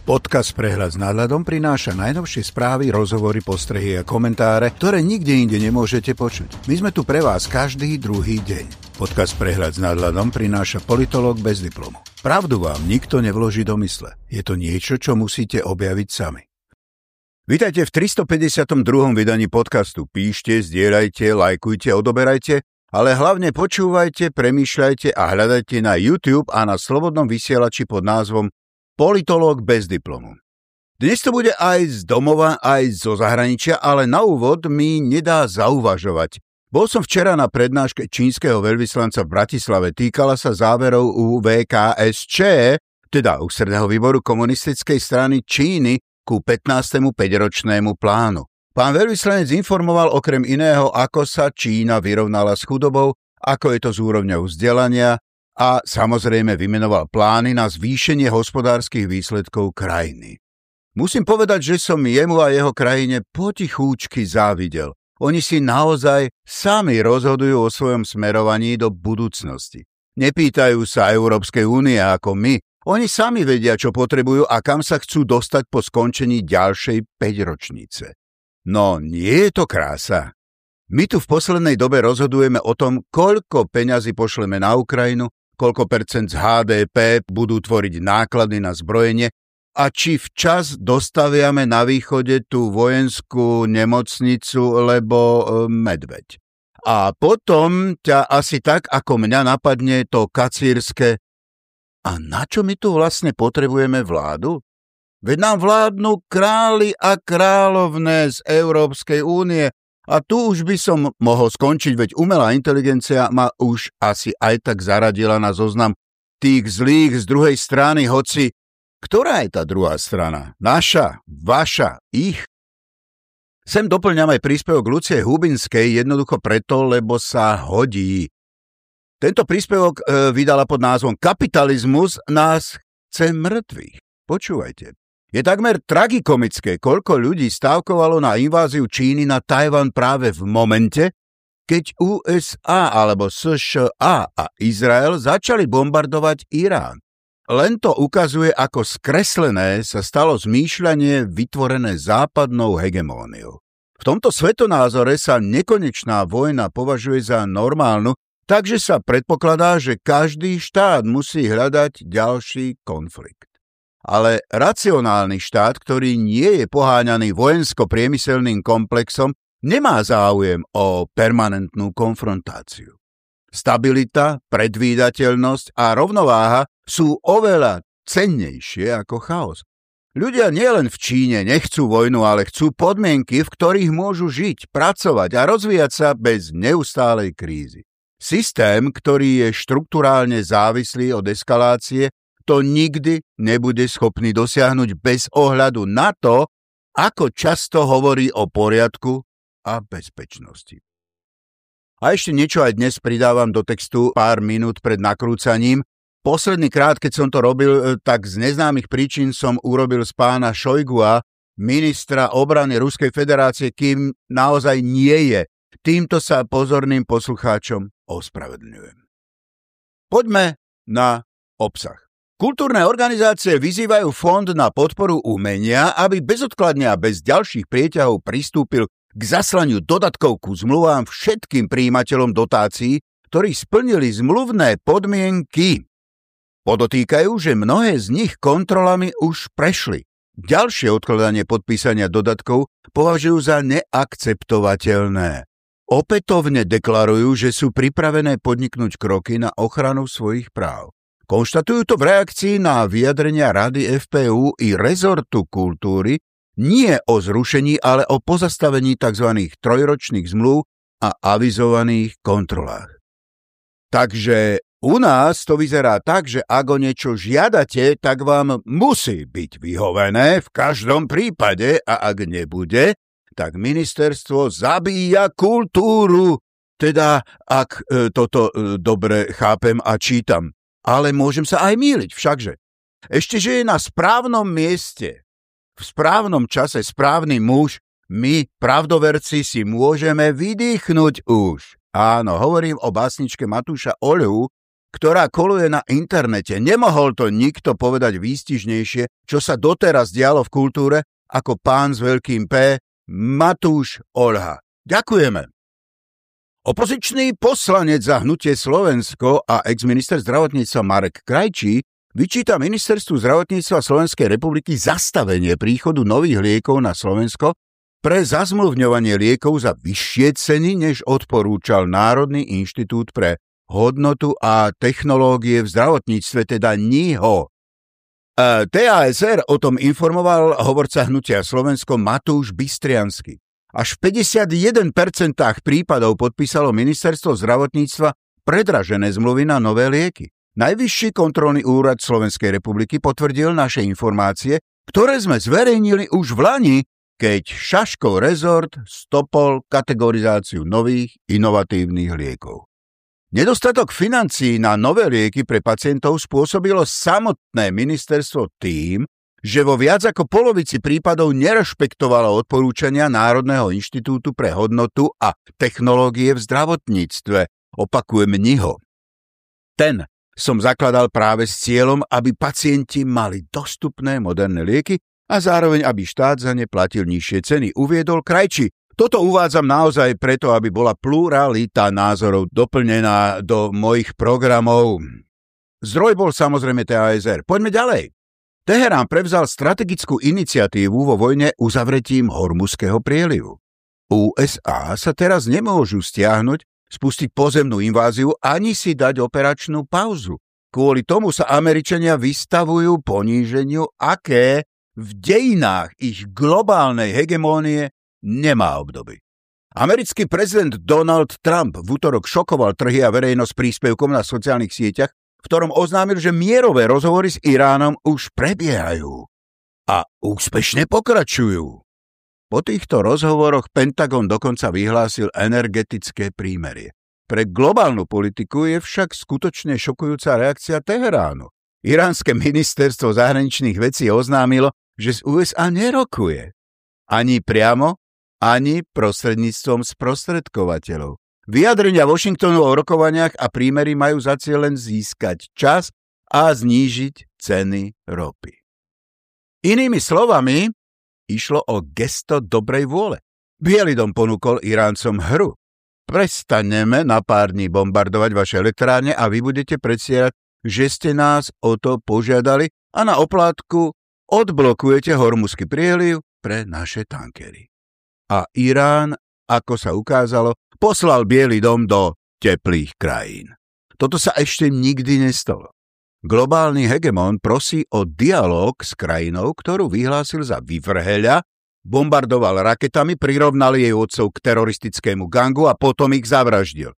Podcast Prehľad s nadhľadom prináša najnovšie správy, rozhovory, postrehy a komentáre, ktoré nikde inde nemôžete počuť. My sme tu pre vás každý druhý deň. Podcast Prehľad s nadhľadom prináša politolog bez diplomu. Pravdu vám nikto nevloží do mysle. Je to niečo, čo musíte objaviť sami. Vítajte v 352. vydaní podcastu. Píšte, zdieľajte, lajkujte, odoberajte, ale hlavne počúvajte, premýšľajte a hľadajte na YouTube a na slobodnom vysielači pod názvom politológ bez diplomu. Dnes to bude aj z domova, aj zo zahraničia, ale na úvod mi nedá zauvažovať. Bol som včera na prednáške čínskeho veľvyslanca v Bratislave. Týkala sa záverov u VKSČ, teda ústredného výboru komunistickej strany Číny, ku 15. 5-ročnému plánu. Pán veľvyslanec informoval okrem iného, ako sa Čína vyrovnala s chudobou, ako je to z úrovňou vzdelania, a samozrejme vymenoval plány na zvýšenie hospodárskych výsledkov krajiny. Musím povedať, že som jemu a jeho krajine potichúčky závidel. Oni si naozaj sami rozhodujú o svojom smerovaní do budúcnosti. Nepýtajú sa Európskej únie ako my. Oni sami vedia, čo potrebujú a kam sa chcú dostať po skončení ďalšej 5-ročnice. No nie je to krása. My tu v poslednej dobe rozhodujeme o tom, koľko peňazí pošleme na Ukrajinu, koľko percent z HDP budú tvoriť náklady na zbrojenie a či včas dostaviame na východe tú vojenskú nemocnicu, lebo e, medveď. A potom ťa asi tak, ako mňa napadne to kacírske a na čo my tu vlastne potrebujeme vládu? Veď nám vládnu králi a královné z Európskej únie a tu už by som mohol skončiť, veď umelá inteligencia ma už asi aj tak zaradila na zoznam tých zlých z druhej strany, hoci ktorá je tá druhá strana? Naša, vaša, ich? Sem doplňam aj príspevok Lucie Hubinskej jednoducho preto, lebo sa hodí. Tento príspevok e, vydala pod názvom Kapitalizmus nás chce mŕtvych. Počúvajte. Je takmer tragikomické, koľko ľudí stávkovalo na inváziu Číny na Tajvan práve v momente, keď USA alebo США a Izrael začali bombardovať Irán. Len to ukazuje, ako skreslené sa stalo zmýšľanie vytvorené západnou hegemóniou. V tomto svetonázore sa nekonečná vojna považuje za normálnu, takže sa predpokladá, že každý štát musí hľadať ďalší konflikt ale racionálny štát, ktorý nie je poháňaný vojensko-priemyselným komplexom, nemá záujem o permanentnú konfrontáciu. Stabilita, predvídateľnosť a rovnováha sú oveľa cennejšie ako chaos. Ľudia nielen v Číne nechcú vojnu, ale chcú podmienky, v ktorých môžu žiť, pracovať a rozvíjať sa bez neustálej krízy. Systém, ktorý je štruktúrálne závislý od eskalácie, to nikdy nebude schopný dosiahnuť bez ohľadu na to, ako často hovorí o poriadku a bezpečnosti. A ešte niečo aj dnes pridávam do textu pár minút pred nakrúcaním. Posledný krát, keď som to robil, e, tak z neznámych príčin som urobil z pána Šojgua, ministra obrany Ruskej federácie, kým naozaj nie je. Týmto sa pozorným poslucháčom ospravedlňujem. Poďme na obsah. Kultúrne organizácie vyzývajú Fond na podporu umenia, aby bezodkladne a bez ďalších prieťahov pristúpil k zaslaniu dodatkov ku zmluvám všetkým príjimateľom dotácií, ktorí splnili zmluvné podmienky. Podotýkajú, že mnohé z nich kontrolami už prešli. Ďalšie odkladanie podpísania dodatkov považujú za neakceptovateľné. Opätovne deklarujú, že sú pripravené podniknúť kroky na ochranu svojich práv. Konštatujú to v reakcii na vyjadrenia Rady FPU i rezortu kultúry nie o zrušení, ale o pozastavení tzv. trojročných zmluv a avizovaných kontrolách. Takže u nás to vyzerá tak, že ak o niečo žiadate, tak vám musí byť vyhovené v každom prípade a ak nebude, tak ministerstvo zabíja kultúru. Teda, ak e, toto e, dobre chápem a čítam ale môžem sa aj míliť všakže. Ešte, že je na správnom mieste, v správnom čase správny muž, my, pravdoverci, si môžeme vydýchnuť už. Áno, hovorím o básničke Matúša Olehu, ktorá koluje na internete. Nemohol to nikto povedať výstižnejšie, čo sa doteraz dialo v kultúre, ako pán s veľkým P, Matúš Olha. Ďakujeme. Opozičný poslanec za hnutie Slovensko a exminister zdravotníctva Marek Krajčí vyčíta ministerstvu zdravotníctva Slovenskej republiky zastavenie príchodu nových liekov na Slovensko pre zazmluvňovanie liekov za vyššie ceny, než odporúčal Národný inštitút pre hodnotu a technológie v zdravotníctve, teda NIHO. E, TASR o tom informoval hovorca hnutia Slovensko Matúš Bystriansky. Až v 51% prípadov podpísalo ministerstvo zdravotníctva predražené zmluvy na nové lieky. Najvyšší kontrolný úrad Slovenskej republiky potvrdil naše informácie, ktoré sme zverejnili už v Lani, keď Šaškov rezort stopol kategorizáciu nových inovatívnych liekov. Nedostatok financií na nové lieky pre pacientov spôsobilo samotné ministerstvo tým, že vo viac ako polovici prípadov nerešpektovalo odporúčania Národného inštitútu pre hodnotu a technológie v zdravotníctve. Opakujem NIHO. Ten som zakladal práve s cieľom, aby pacienti mali dostupné moderné lieky a zároveň, aby štát za ne platil nižšie ceny, uviedol Krajči, toto uvádzam naozaj preto, aby bola pluralita názorov doplnená do mojich programov. Zdroj bol samozrejme TASR. Poďme ďalej. Teherán prevzal strategickú iniciatívu vo vojne uzavretím Hormuzského prielivu. USA sa teraz nemôžu stiahnuť, spustiť pozemnú inváziu ani si dať operačnú pauzu. Kvôli tomu sa Američania vystavujú poníženiu, aké v dejinách ich globálnej hegemónie nemá obdoby. Americký prezident Donald Trump v útorok šokoval trhy a verejnosť príspevkom na sociálnych sieťach, v ktorom oznámil, že mierové rozhovory s Iránom už prebiehajú a úspešne pokračujú. Po týchto rozhovoroch Pentagon dokonca vyhlásil energetické prímerie. Pre globálnu politiku je však skutočne šokujúca reakcia Teheránu. Iránske ministerstvo zahraničných vecí oznámilo, že z USA nerokuje. Ani priamo, ani prostredníctvom sprostredkovateľov. Vyjadrenia Washingtonu o rokovaniach a prímery majú za cieľ len získať čas a znížiť ceny ropy. Inými slovami, išlo o gesto dobrej vôle. Bielý dom ponúkol Iráncom hru. Prestaneme na pár dní bombardovať vaše elektrárne a vy budete predsierať, že ste nás o to požiadali a na oplátku odblokujete hormuzský prieliv pre naše tankery a Irán, ako sa ukázalo, poslal Bielý dom do teplých krajín. Toto sa ešte nikdy nestalo. Globálny hegemon prosí o dialog s krajinou, ktorú vyhlásil za vyvrheľa, bombardoval raketami, prirovnal jej otcov k teroristickému gangu a potom ich zavraždil.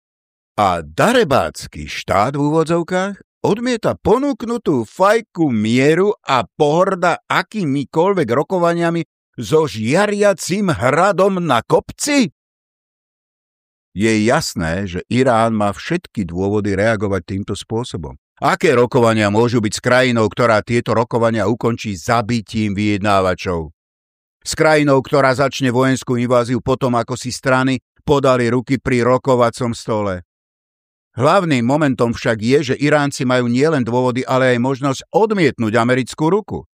A darebácky štát v úvodzovkách odmieta ponúknutú fajku mieru a pohorda akýmikoľvek rokovaniami so žiariacim hradom na kopci? Je jasné, že Irán má všetky dôvody reagovať týmto spôsobom. Aké rokovania môžu byť s krajinou, ktorá tieto rokovania ukončí zabitím vyjednávačov? S krajinou, ktorá začne vojenskú inváziu potom, ako si strany podali ruky pri rokovacom stole. Hlavným momentom však je, že Iránci majú nielen dôvody, ale aj možnosť odmietnúť americkú ruku.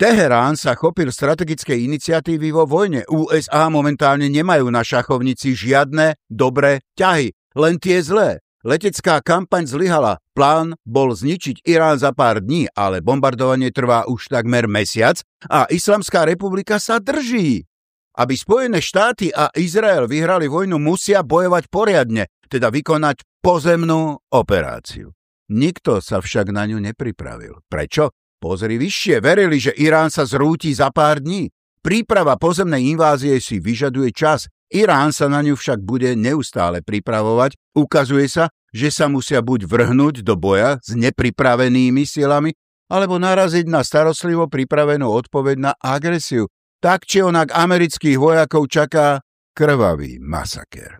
Teherán sa chopil strategickej iniciatívy vo vojne. USA momentálne nemajú na šachovnici žiadne dobré ťahy, len tie zlé. Letecká kampaň zlyhala. Plán bol zničiť Irán za pár dní, ale bombardovanie trvá už takmer mesiac a Islamská republika sa drží. Aby Spojené štáty a Izrael vyhrali vojnu, musia bojovať poriadne, teda vykonať pozemnú operáciu. Nikto sa však na ňu nepripravil. Prečo? Pozri vyššie, verili, že Irán sa zrúti za pár dní. Príprava pozemnej invázie si vyžaduje čas, Irán sa na ňu však bude neustále pripravovať. Ukazuje sa, že sa musia buď vrhnúť do boja s nepripravenými silami, alebo naraziť na starostlivo pripravenú odpoveď na agresiu. Tak či onak amerických vojakov čaká krvavý masaker.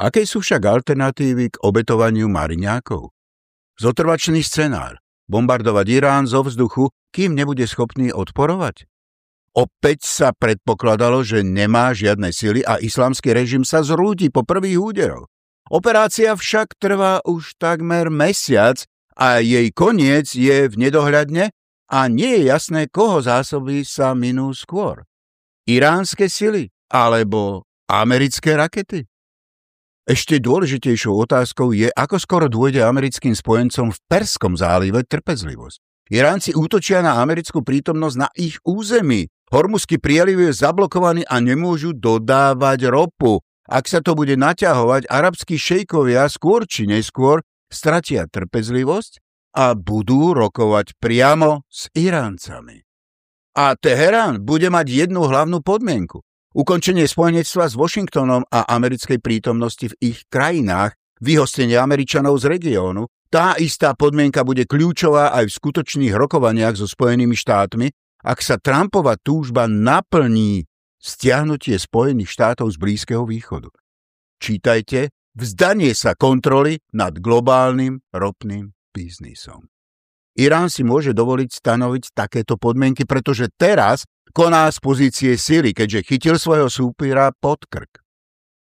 Aké sú však alternatívy k obetovaniu mariňákov? Zotrvačný scenár bombardovať Irán zo vzduchu, kým nebude schopný odporovať? Opäť sa predpokladalo, že nemá žiadne sily a islamský režim sa zrúdi po prvých úderoch. Operácia však trvá už takmer mesiac a jej koniec je v nedohľadne a nie je jasné, koho zásoby sa minú skôr. Iránske sily alebo americké rakety? Ešte dôležitejšou otázkou je, ako skoro dôjde americkým spojencom v Perskom zálive trpezlivosť. Iránci útočia na americkú prítomnosť na ich území. Hormuzský prieliv je zablokovaný a nemôžu dodávať ropu. Ak sa to bude naťahovať, arabskí šejkovia skôr či neskôr stratia trpezlivosť a budú rokovať priamo s Iráncami. A Teherán bude mať jednu hlavnú podmienku. Ukončenie spojenectva s Washingtonom a americkej prítomnosti v ich krajinách, vyhostenie Američanov z regiónu, tá istá podmienka bude kľúčová aj v skutočných rokovaniach so Spojenými štátmi, ak sa Trumpova túžba naplní stiahnutie Spojených štátov z Blízkeho východu. Čítajte vzdanie sa kontroly nad globálnym ropným biznisom. Irán si môže dovoliť stanoviť takéto podmienky, pretože teraz koná z pozície sily, keďže chytil svojho súpira pod krk.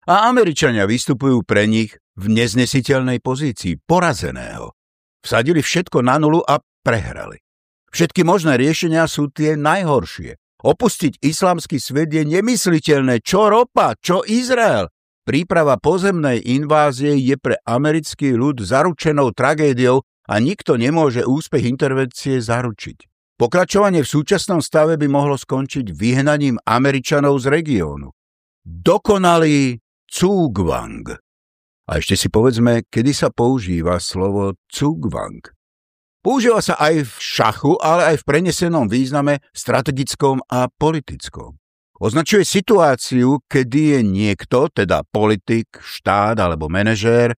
A Američania vystupujú pre nich v neznesiteľnej pozícii porazeného. Vsadili všetko na nulu a prehrali. Všetky možné riešenia sú tie najhoršie. Opustiť islamský svet je nemysliteľné. Čo ropa, čo Izrael? Príprava pozemnej invázie je pre americký ľud zaručenou tragédiou a nikto nemôže úspech intervencie zaručiť. Pokračovanie v súčasnom stave by mohlo skončiť vyhnaním Američanov z regiónu. Dokonalý Cúgvang. A ešte si povedzme, kedy sa používa slovo Cúgvang. Používa sa aj v šachu, ale aj v prenesenom význame strategickom a politickom. Označuje situáciu, kedy je niekto, teda politik, štát alebo manažér,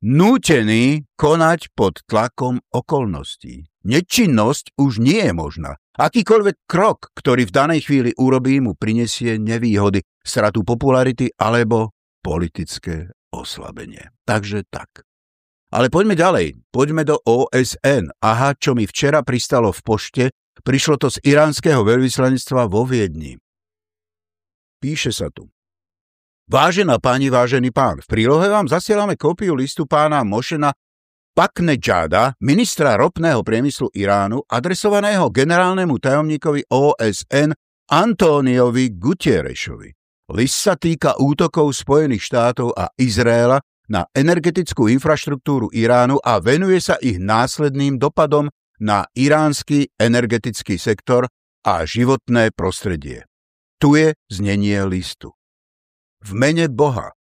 nútený konať pod tlakom okolností. Nečinnosť už nie je možná. Akýkoľvek krok, ktorý v danej chvíli urobí, mu prinesie nevýhody, stratu popularity alebo politické oslabenie. Takže tak. Ale poďme ďalej. Poďme do OSN. Aha, čo mi včera pristalo v pošte, prišlo to z iránskeho veľvyslanectva vo Viedni. Píše sa tu. Vážená pani, vážený pán, v prílohe vám zasielame kópiu listu pána Mošena Paknejada, ministra ropného priemyslu Iránu, adresovaného generálnemu tajomníkovi OSN Antóniovi Gutierešovi. List sa týka útokov Spojených štátov a Izraela na energetickú infraštruktúru Iránu a venuje sa ich následným dopadom na iránsky energetický sektor a životné prostredie. Tu je znenie listu. V mene Boha.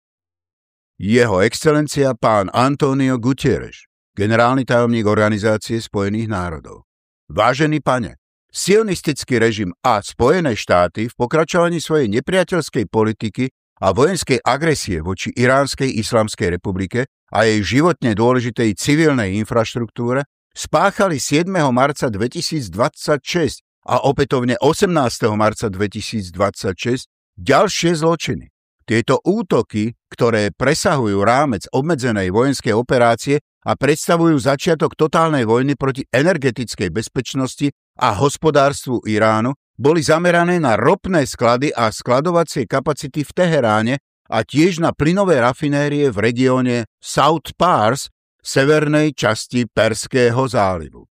Jeho excelencia pán Antonio Gutierrez generálny tajomník Organizácie spojených národov. Vážený pane, sionistický režim a Spojené štáty v pokračovaní svojej nepriateľskej politiky a vojenskej agresie voči Iránskej islamskej republike a jej životne dôležitej civilnej infraštruktúre spáchali 7. marca 2026 a opätovne 18. marca 2026 ďalšie zločiny. Tieto útoky, ktoré presahujú rámec obmedzenej vojenskej operácie, a predstavujú začiatok totálnej vojny proti energetickej bezpečnosti a hospodárstvu Iránu, boli zamerané na ropné sklady a skladovacie kapacity v Teheráne a tiež na plynové rafinérie v regióne South Pars, severnej časti Perského zálivu.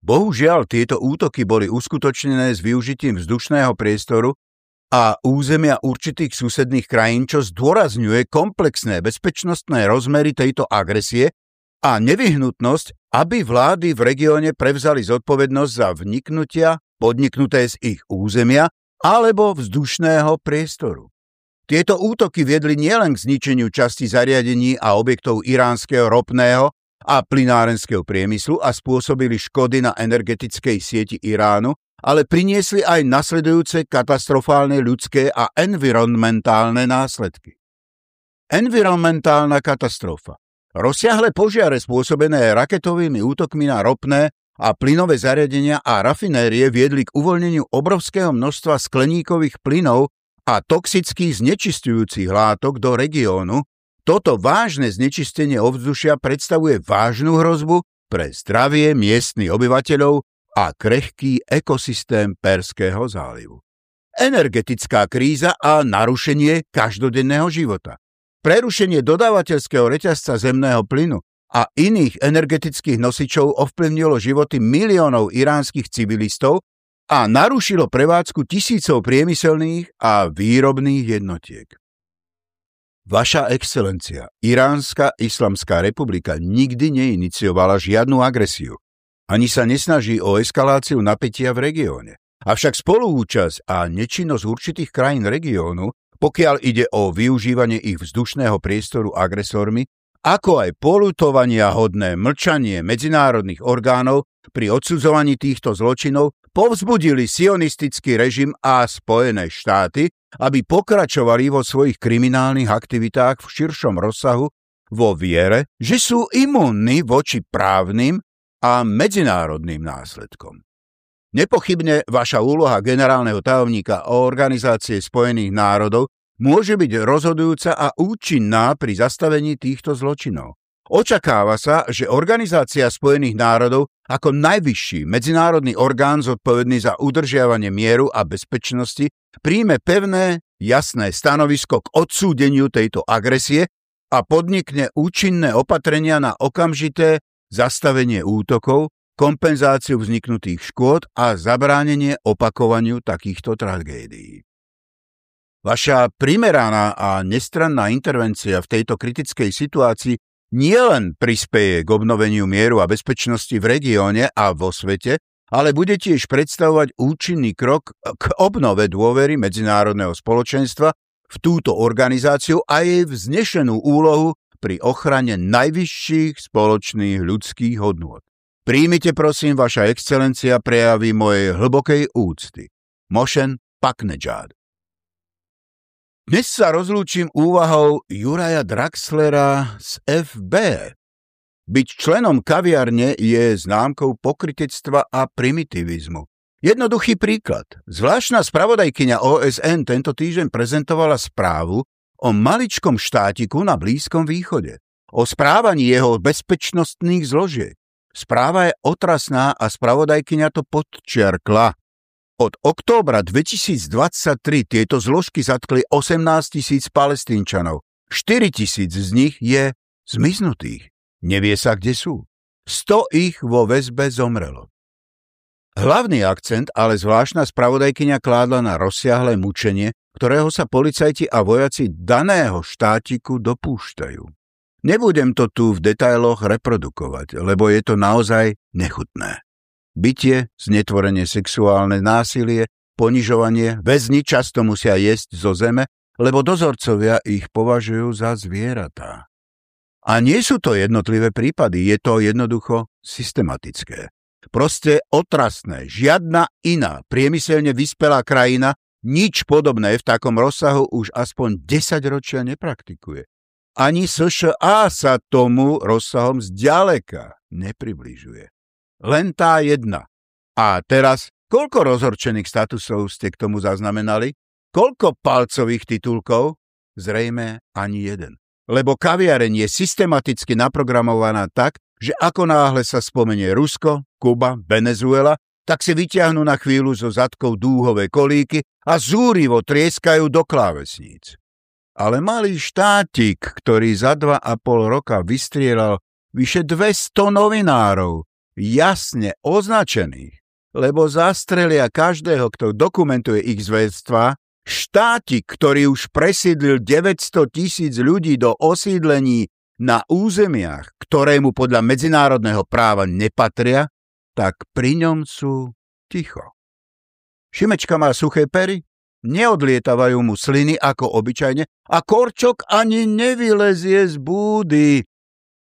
Bohužiaľ, tieto útoky boli uskutočnené s využitím vzdušného priestoru a územia určitých susedných krajín, čo zdôrazňuje komplexné bezpečnostné rozmery tejto agresie a nevyhnutnosť, aby vlády v regióne prevzali zodpovednosť za vniknutia podniknuté z ich územia alebo vzdušného priestoru. Tieto útoky viedli nielen k zničeniu časti zariadení a objektov iránskeho ropného a plynárenského priemyslu a spôsobili škody na energetickej sieti Iránu, ale priniesli aj nasledujúce katastrofálne ľudské a environmentálne následky. Environmentálna katastrofa Rozsiahle požiare spôsobené raketovými útokmi na ropné a plynové zariadenia a rafinérie viedli k uvoľneniu obrovského množstva skleníkových plynov a toxických znečistujúcich látok do regiónu, toto vážne znečistenie ovzdušia predstavuje vážnu hrozbu pre zdravie miestnych obyvateľov a krehký ekosystém Perského zálivu. Energetická kríza a narušenie každodenného života. Prerušenie dodávateľského reťazca zemného plynu a iných energetických nosičov ovplyvnilo životy miliónov iránskych civilistov a narušilo prevádzku tisícov priemyselných a výrobných jednotiek. Vaša excelencia, Iránska islamská republika nikdy neiniciovala žiadnu agresiu, ani sa nesnaží o eskaláciu napätia v regióne. Avšak spoluúčasť a nečinnosť určitých krajín regiónu, pokiaľ ide o využívanie ich vzdušného priestoru agresormi, ako aj polutovania hodné mlčanie medzinárodných orgánov pri odsudzovaní týchto zločinov povzbudili sionistický režim a Spojené štáty, aby pokračovali vo svojich kriminálnych aktivitách v širšom rozsahu vo viere, že sú imunní voči právnym a medzinárodným následkom. Nepochybne vaša úloha generálneho tajomníka Organizácie spojených národov môže byť rozhodujúca a účinná pri zastavení týchto zločinov. Očakáva sa, že Organizácia spojených národov ako najvyšší medzinárodný orgán zodpovedný za udržiavanie mieru a bezpečnosti príjme pevné, jasné stanovisko k odsúdeniu tejto agresie a podnikne účinné opatrenia na okamžité zastavenie útokov, kompenzáciu vzniknutých škôd a zabránenie opakovaniu takýchto tragédií. Vaša primeraná a nestranná intervencia v tejto kritickej situácii nielen prispeje k obnoveniu mieru a bezpečnosti v regióne a vo svete, ale bude tiež predstavovať účinný krok k obnove dôvery medzinárodného spoločenstva v túto organizáciu a jej vznešenú úlohu pri ochrane najvyšších spoločných ľudských hodnôt. Príjmite prosím, vaša excelencia, prejavy mojej hlbokej úcty. Mošen Paknejad. Dnes sa rozlúčim úvahou Juraja Draxlera z FB. Byť členom kaviarne je známkou pokritectva a primitivizmu. Jednoduchý príklad. Zvláštna spravodajkyňa OSN tento týždeň prezentovala správu o maličkom štátiku na Blízkom východe. O správaní jeho bezpečnostných zložiek. Správa je otrasná a spravodajkyňa to podčiarkla. Od októbra 2023 tieto zložky zatkli 18 tisíc palestínčanov. 4 tisíc z nich je zmiznutých. Nevie sa, kde sú. 100 ich vo väzbe zomrelo. Hlavný akcent ale zvláštna spravodajkyňa kládla na rozsiahle mučenie, ktorého sa policajti a vojaci daného štátiku dopúšťajú. Nebudem to tu v detailoch reprodukovať, lebo je to naozaj nechutné. Bytie, znetvorenie sexuálne násilie, ponižovanie, väzni často musia jesť zo zeme, lebo dozorcovia ich považujú za zvieratá. A nie sú to jednotlivé prípady, je to jednoducho systematické. Proste otrasné, žiadna iná priemyselne vyspelá krajina nič podobné v takom rozsahu už aspoň 10 ročia nepraktikuje. Ani SŠA sa tomu rozsahom zďaleka nepribližuje. Len tá jedna. A teraz, koľko rozhorčených statusov ste k tomu zaznamenali? Koľko palcových titulkov? Zrejme ani jeden. Lebo kaviareň je systematicky naprogramovaná tak, že ako náhle sa spomenie Rusko, Kuba, Venezuela, tak si vyťahnú na chvíľu zo zadkov dúhové kolíky a zúrivo trieskajú do klávesníc. Ale malý štátik, ktorý za dva a pol roka vystrieľal vyše 200 novinárov, jasne označených, lebo zastrelia každého, kto dokumentuje ich zvedstva, štátik, ktorý už presídlil 900 tisíc ľudí do osídlení na územiach, ktorému podľa medzinárodného práva nepatria, tak pri ňom sú ticho. Šimečka má suché pery, neodlietavajú mu sliny ako obyčajne a Korčok ani nevylezie z búdy.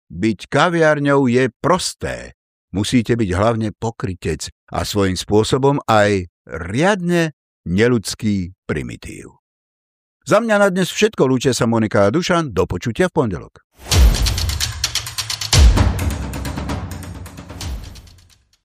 Byť kaviarňou je prosté, musíte byť hlavne pokrytec a svojím spôsobom aj riadne neludský primitív. Za mňa na dnes všetko, lúčia sa Monika a Dušan, do počutia v pondelok.